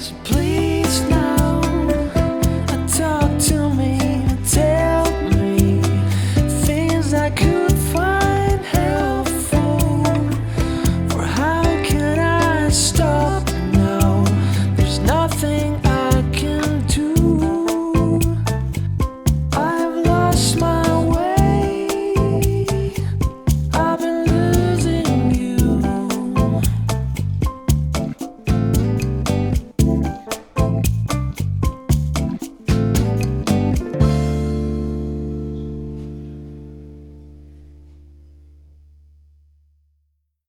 So please.